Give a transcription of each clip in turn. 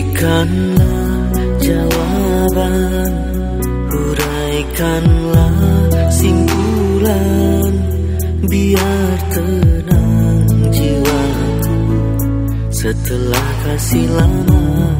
Berikanlah jawaban Huraikanlah simpulan Biar tenang jiwaku Setelah kasih lama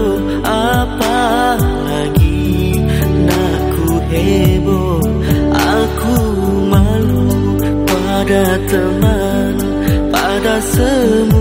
heboh aku malu pada teman pada semua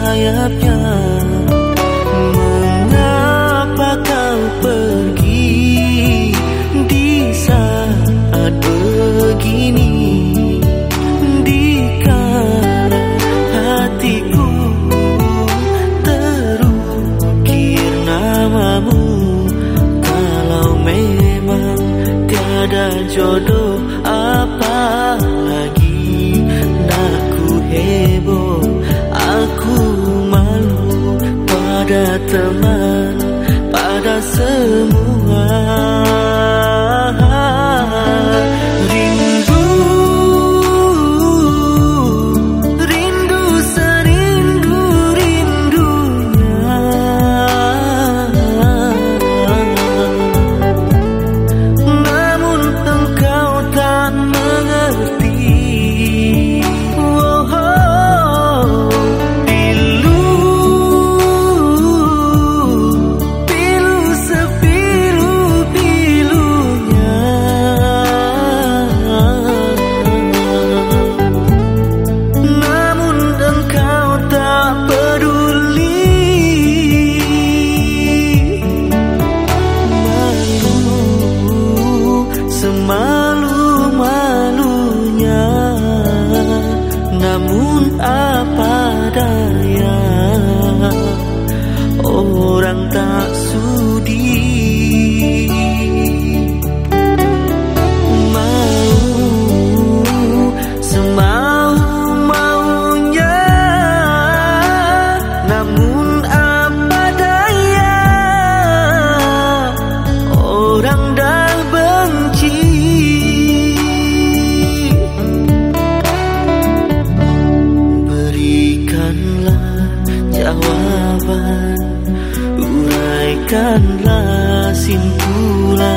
sayapnya. Mengapa kau pergi di saat begini? Di kala hatiku terukir namamu Kalau memang tiada jodoh apa lagi teman Pada semua jelasin pula